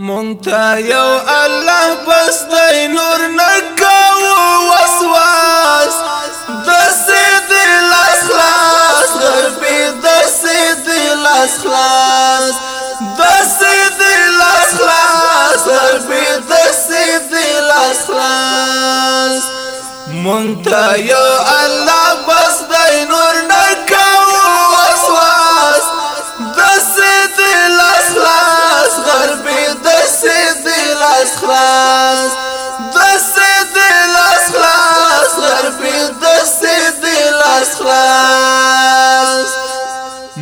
مونتا یو الله بس دای نور نکاو وسواس د سید لاس خلاص غربې د سید لاس خلاص د سید لاس خلاص غربې د سید لاس خلاص مونتا یو الله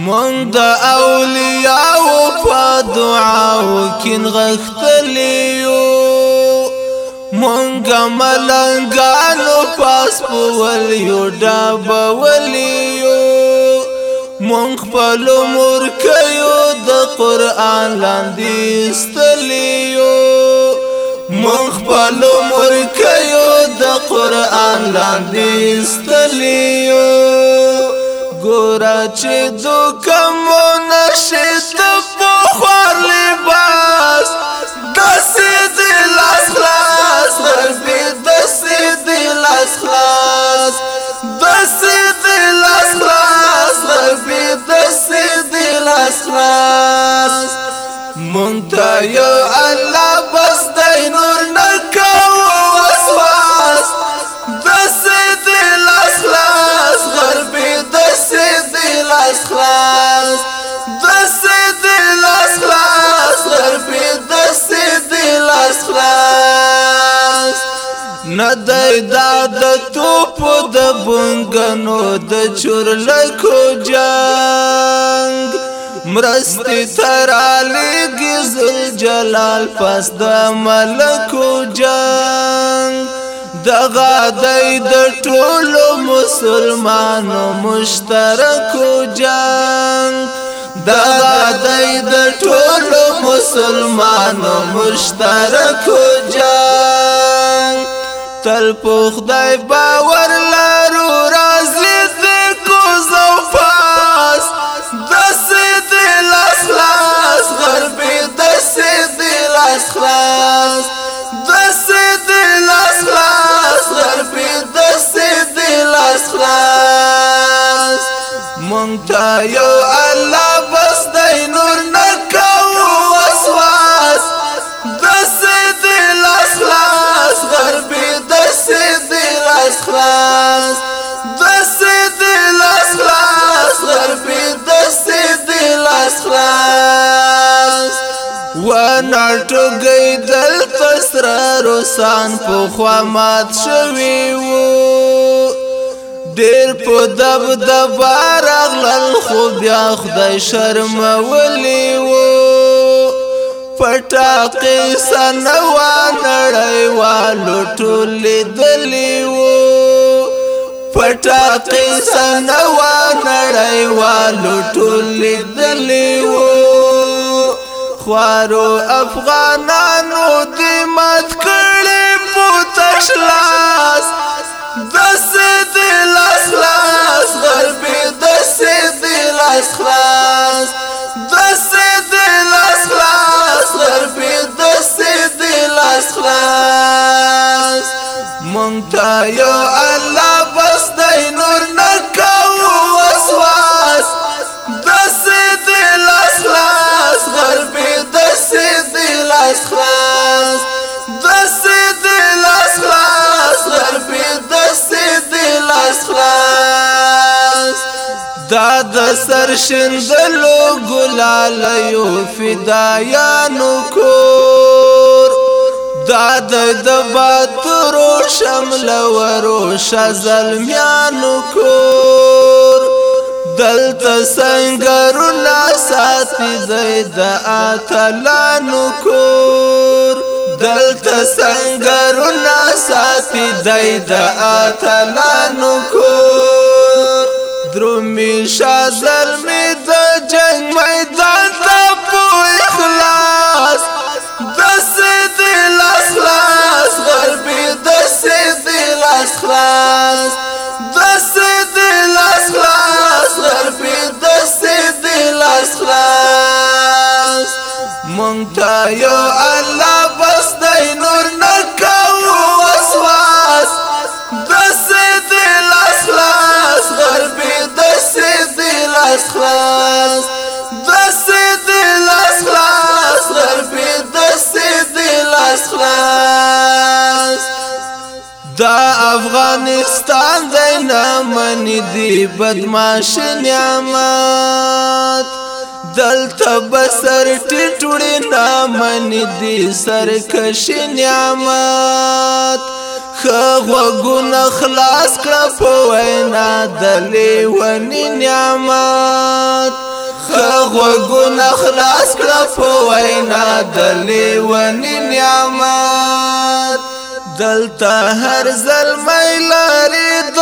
مونږ د اولیاء په دعا وکین غختلیو مونږ ملنګانو پاس پول یو ډابولیو مونږ په لمر کيو د قران لاندې استلیو مونږ په لمر کيو د قران لاندې استلیو ګورا چې دوکم نشه ته په خور لباس دسې دې لاس خلاص نبی دسې دې لاس خلاص دسې دې لاس خلاص نبی دسې دې لاس خلاص مونږ ته یو الله ندای دا د توپ د بنګنو د چورلکو جنگ مرستی ترالی گزل جلال پس د ملکو جنگ دغه دای د ټولو مسلمانو مشترکو جنگ دغه دای د ټولو مسلمانو مشترکو جنگ تل په خدای باور لرو راز دې کو زو پاس دس دې لاس خلاص غرب دس دې لاس خلاص دس دې لاس خلاص غرب دس دې لاس خلاص مونږ ته یو ټګي دل تسر روسان په خوا مات شوي وو ډېر په دب دب راغلل خو بیا خدای شرم ولي وو پټا قصه نو نړیوالو ټول دلی وو پټا قصه نو نړیوالو ټول دلی خوارو افغانانو دی مات کړي پوتش لاس دس دی لاس لاس غربي دس دی لاس خلاص دس دی لاس خلاص غربي دس دی لاس خلاص مونږ ته یو د سر شندلو ګلالیو فدایانو کور دا د دباترو شمل ورو شزل میانو کور دلت سنگرنا ساتی زید آتلانو کور دلت سنگرنا ساتی زید آتلانو کور درومي شازر می د جنگ میدان ته په اخلاص د سید اخلاص غربي د سید اخلاص د سید اخلاص غربي د سید اخلاص مونږ ته یو دا افغانستان دینا منی دی بدماش نعمت دلتا بسر ٹٹوڑی نامنی دی سرکش نعمت خغوگون خلاص کرا پوینا دلی ونی نعمت خغوگون خلاص کرا پوینا دلی ونی نعمت دلتا هر زلمی لاری